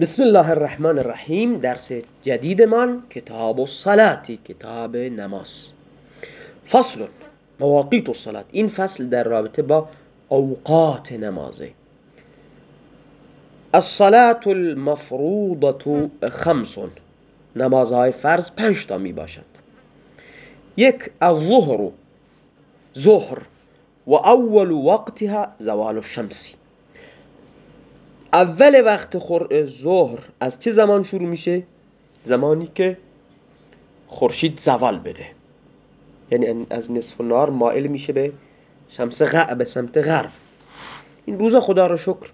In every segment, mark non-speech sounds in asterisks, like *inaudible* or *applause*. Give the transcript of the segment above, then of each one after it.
بسم الله الرحمن الرحیم درس جدید من کتاب الصلاتی کتاب نماز. فصل مواقیت الصلات این فصل در رابطه با اوقات نمازه. الصلاة المفروضة خمس. نمازهای فرض پنج تا می باشد. یک الظهر ظهر و اول وقتها زوال الشمسی اول وقت ظهر از چه زمان شروع میشه؟ زمانی که خورشید زوال بده. یعنی از نصف نار مائل میشه به شمس به سمت غرب. این روزا خدا رو شکر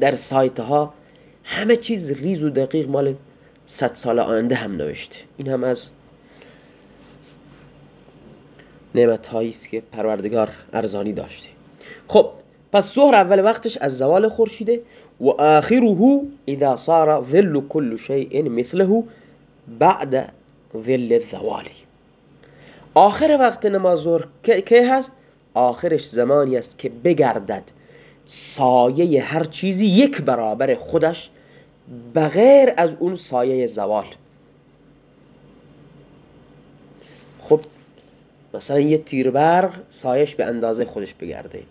در سایت ها همه چیز ریز و دقیق مال صد سال آینده هم نوشته. این هم از نعمت است که پروردگار ارزانی داشته. خب پس ظهر اول وقتش از زوال خورشیده و آخره اذا صار ظل كل شيء مثله بعد ظل الزوالی آخر وقت نماز ظهر که هست؟ آخرش زمانی است که بگردد سایه هر چیزی یک برابر خودش بغیر از اون سایه زوال. خب مثلا یه تیر برق سایش به اندازه خودش بگرده.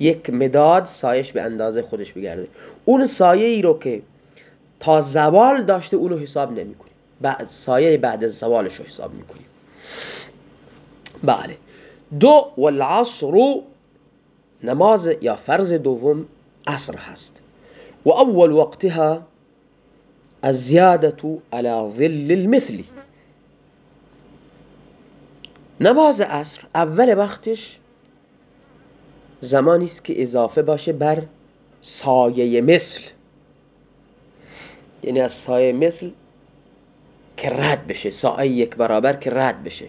یک مداد سایش به اندازه خودش بگرده اون سایه ای رو که تا زوال داشته اونو حساب نمی کنی بعد سایه بعد از زوالش رو حساب می‌کنی. بله. دو والعصر نماز یا فرض دوم عصر هست. و اول وقتها الزیادة على ظل المثل. نماز عصر اول وقتش زمانی است که اضافه باشه بر سایه مثل. یعنی از سایه مثل که رد بشه سایه یک برابر که رد بشه.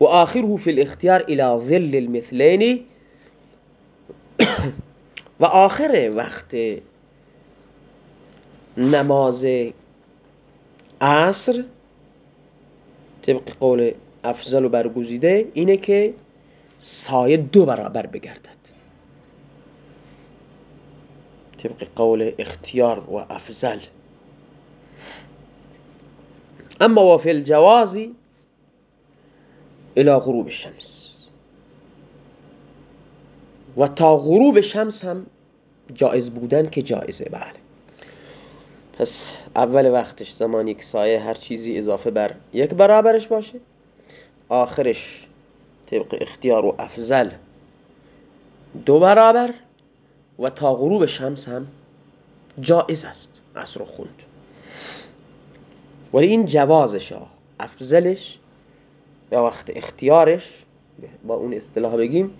و آخره فی الاختیار الى ظل المثلین. *coughs* و آخر وقت نماز عصر طبق قول افضل و برگزیده اینه که سایه دو برابر بگردد. طبق قول اختیار و افضل. اما و فی الجواز الى غروب الشمس. و تا غروب شمس هم جایز بودن که جایزه بله. پس اول وقتش زمانی که سایه هر چیزی اضافه بر یک برابرش باشه آخرش طبق اختیار و افضل دو برابر و تا غروب شمس هم جائز است عصر خوند. ولی این جوازش افضلش یا وقت اختیارش با اون اصطلاح بگیم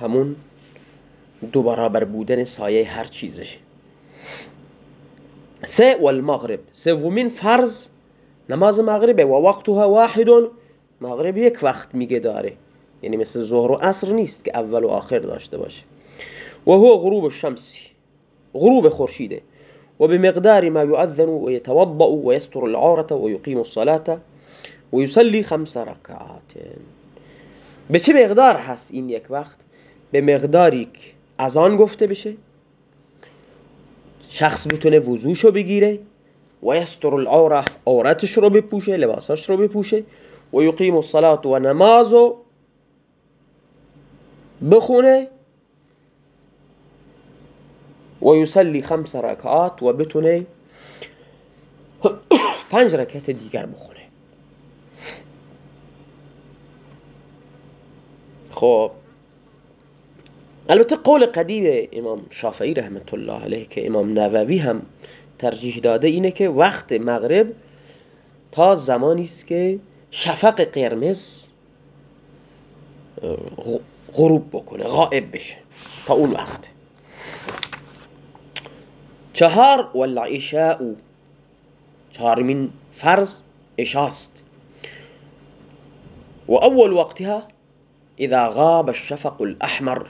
همون دو برابر بودن سایه هر چیزش سه والمغرب. سومین فرض نماز مغربه و وقتها واحد مغرب یک وقت میگه داره. یعنی مثل ظهر و عصر نیست که اول و آخر داشته باشه. و هو غروب الشمس. غروب خورشیده. و بمقدار ما يؤذن و يتوضأ و يستر العورة و يقيم الصلاة و يصلي خمس ركعات به چه مقدار هست این یک وقت؟ به مقداری که اذان گفته بشه. شخص بتونه وضوشو بگیره و یستر العوره عورتش رو بپوشه لباساش رو بپوشه و یقیم الصلاة و نمازو بخونه و یسلی خمس رکعات و بتونه *coughs* پنج رکعت دیگر بخونه. خب. البته قول قدیم امام شافعی رحمت الله علیه که امام نووی هم ترجیح داده اینه که وقت مغرب تا زمانی است که شفق قرمز غروب بکنه غائب بشه تا اون وقت. چهار والعشاء. چهارمین فرض اشاست و اول وقتها اذا غاب الشفق الأحمر.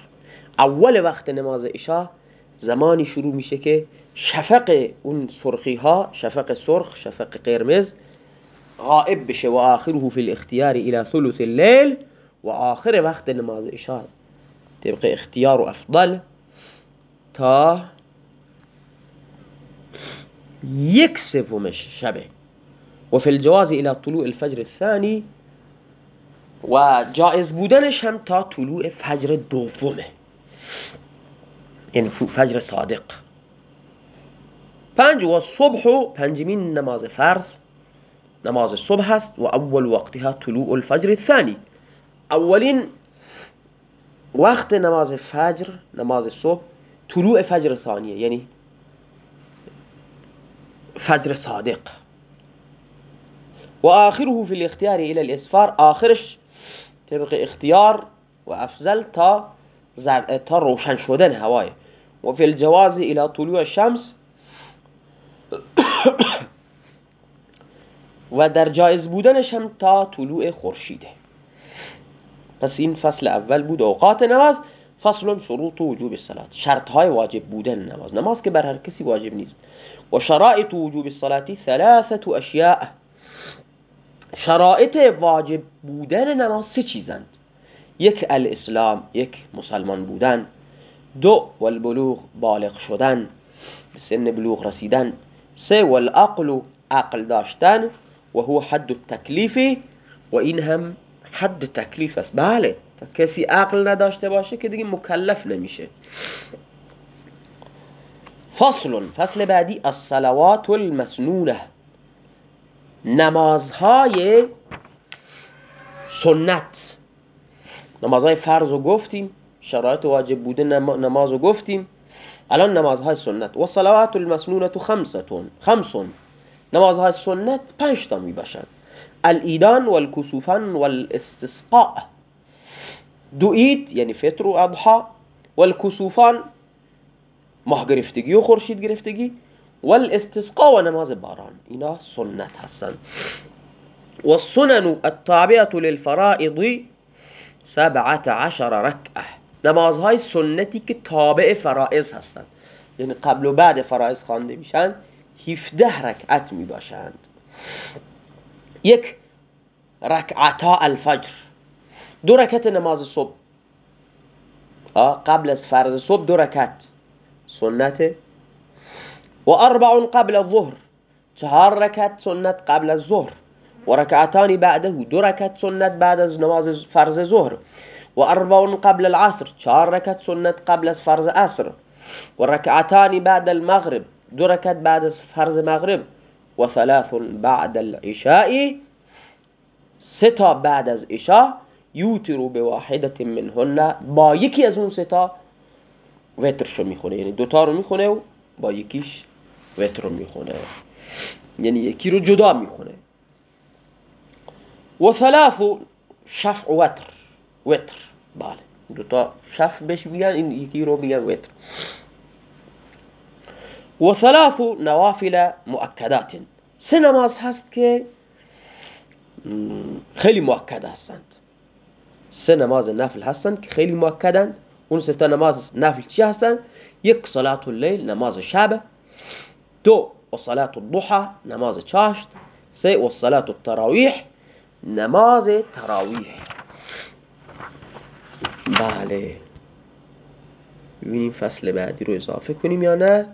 اول وقت نماز عشاء زمانی شروع میشه که شفق اون سرخی ها شفق سرخ شفق قرمز غائب بشه. و آخره فی الاختیار إلى ثلث الليل و آخر وقت نماز عشاء. طبق اختیار و افضل تا یک سومش شبه و فی الجواز إلى طلوع الفجر الثانی و جائز بودنش هم تا طلوع فجر دومه یعنی فجر صادق. پنج و صبح و پنجمین نماز فرض. نماز صبح است و اول وقتها طلوع الفجر الثانی. اولین وقت نماز فجر نماز صبح طلوع فجر ثانیه یعنی فجر صادق. و آخره في الاختيار الى الاسفار آخرش طبق اختیار و افضل تا تا روشن شدن هوای. و فی الجواز الى طلوع الشمس *coughs* و در جایز بودنش هم تا طلوع خورشیده. پس این فصل اول بود اوقات نماز فصل شروط وجوب الصلاة شرط های واجب بودن نماز. نماز که بر هر کسی واجب نیست. و شرائط وجوب الصلاة ثلاثة اشیاء. شرائط واجب بودن نماز سه چیزند یک الاسلام یک مسلمان بودن. دو والبلوغ بالغ شدن. سن بلوغ رسیدن. سه والعقل عقل داشتن. و هو حد التکلیفی و این هم حد تکلیف است. بله تا کسی عقل نداشته باشه که دیگه مکلف نمیشه. فصل فصل بعدی الصلوات المسنونه. نمازهای سنت. نمازهای فرض رو گفتیم شرایط واجب بوده نماز رو گفتیم. الان نمازهای سنت. و صلوات المسنونه خمستون خمسون. نمازهای سنت پنج تا می باشند الایدان والکسوفان والإستسقاء. دو اید یعنی فطر و اضحا والکسوفان ماه گرفتگی و والإستسقاء و نماز باران. اینا سنت هستند والسنن التابعة للفرائض سبعت عشر رکعه نمازهای سنتی که تابع فرائض هستند یعنی قبل و بعد فرائض خوانده میشن 17 رکعت می باشند یک رکعتا الفجر. دو رکعت نماز صبح. قبل از فرض صبح دو رکعت. سنت. و أربع قبل الظهر. چهار رکعت سنت قبل از ظهر. و رکعتان بعده دو رکعت سنت بعد از نماز فرض ظهر. و أربع قبل العصر چهار رکعت سنت قبل از فرض عصر. و رکعتان بعد المغرب دو رکعت بعد از فرض مغرب. و ثلاث بعد العشاء ستا بعد از عشاء یوترو به واحدت منهن با یکی از اون ستا وترشو می‌خونه. یعنی دوتا رو می‌خونه و با یکیش وتر رو می‌خونه. یعنی یکی رو جدا می‌خونه. و ثلاث شفع وتر. وتر. بله. دوتا شفع بهش میگن این یکی رو میگن وتر. و ثلاث نوافل مؤکدات سه هست که خیلی مؤکد هستند. سه نماز نفل هستند که خیلی مؤکدند اون سه تا نماز نفل چی هستند؟ یک صلات اللیل نماز شب. دو و صلات الضحى نماز چاشت. سه و صلات التراویح نماز تراویح. بله. ببینیم فصل بعدی رو اضافه کنیم یا نه؟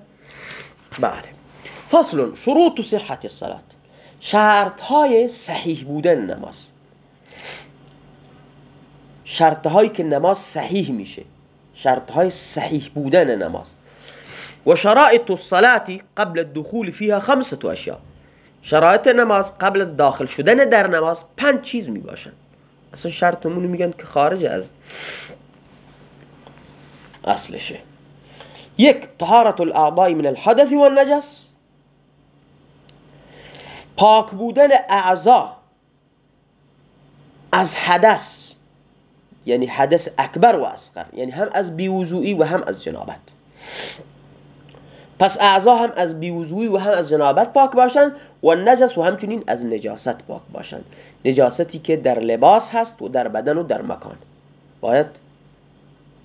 بله. فصل شروط صحت الصلاة. شرط های صحیح بودن نماز. شرط هایی که نماز صحیح میشه. شرط های صحیح بودن نماز. و شرائط الصلاة قبل الدخول فيها خمسة اشیاء. شرایط نماز قبل از داخل شدن در نماز پنج چیز می باشن اصلا شرطمون میگن که خارج از اصلشه. یک طهارت الاعضاء من الحدث والنجس پاک بودن اعضا از حدث یعنی حدث اکبر و اصغر یعنی هم از بیوضوعی و هم از جنابت. پس اعضا هم از بیوضوعی و هم از جنابت پاک باشند و نجس و همچنین از نجاست پاک باشند. نجاستی که در لباس هست و در بدن و در مکان. باید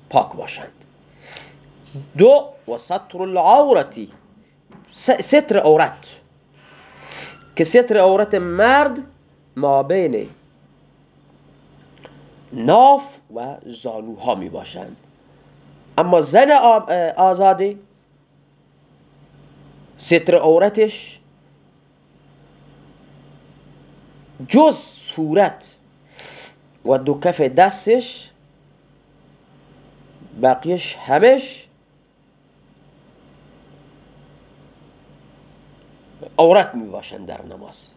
پاک باشند. دو و سطر العورتی ستر عورت. که ستر عورت مرد ما بین ناف و زانوها می باشند. اما زن آزاده ستر عورتش جز صورت و دو کف دستش بقیش همش عورت می باشن در نماز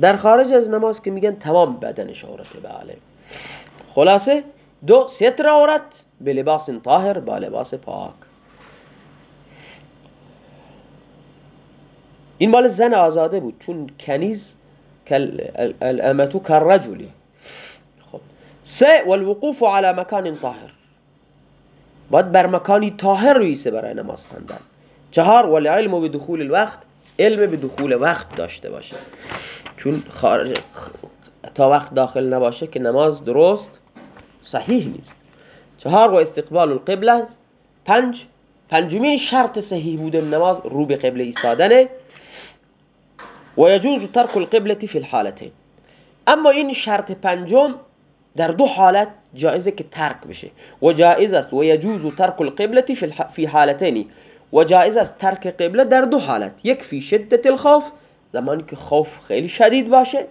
در خارج از نماز که میگن تمام بدنش عورته بله خلاصه دو ستر عورت به لباس طاهر با لباس پاک. این مال زن آزاده بود چون کنیز الامتو کررجلی خب. سه والوقوف على مکان طاهر. باید بر مکانی طاهر رویسه برای نماز خواندن. چهار والعلم به دخول الوقت علم به دخول وقت داشته باشه. چون خارج تا وقت داخل نباشه که نماز درست صحیح نیست. چهار و استقبال القبله. پنج پنجمین شرط صحیح بودن نماز رو به قبله ایستادنه. و یجوز ترک القبله فی الحالتین. اما این شرط پنجم در دو حالت جایزه که ترک بشه. و جایز است و یجوز ترک القبله فی حالتین. و جایز است ترک قبله در دو حالت. یک فی شدت الخوف زمانی که خوف خیلی شدید باشه.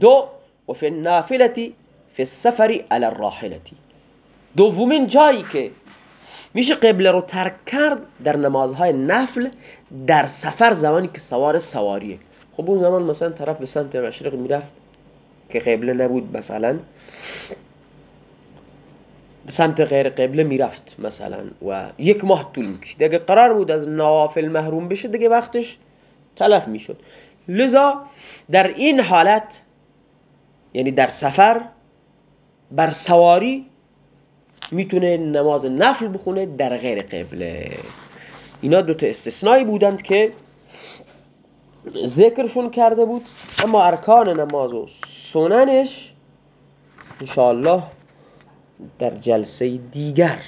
دو و فی النافلتی فی السفر علی الراحلتی دومین جایی که میشه قبله رو ترک کرد در نمازهای نفل در سفر زمانی که سوار سواریه. خب اون زمان مثلا طرف به سمت مشرق می‌رفت که قبله نبود مثلا. به سمت غیر قبله می‌رفت مثلا و یک ماه طول می‌کشید. اگه قرار بود از نوافل محروم بشه دیگه وقتش تلف می‌شد. لذا در این حالت یعنی در سفر بر سواری می‌تونه نماز نفل بخونه در غیر قبله. اینا دوتا استثنایی بودند که ذکرشون کرده بود. اما ارکان نماز و سننش انشاءالله در جلسه دیگر.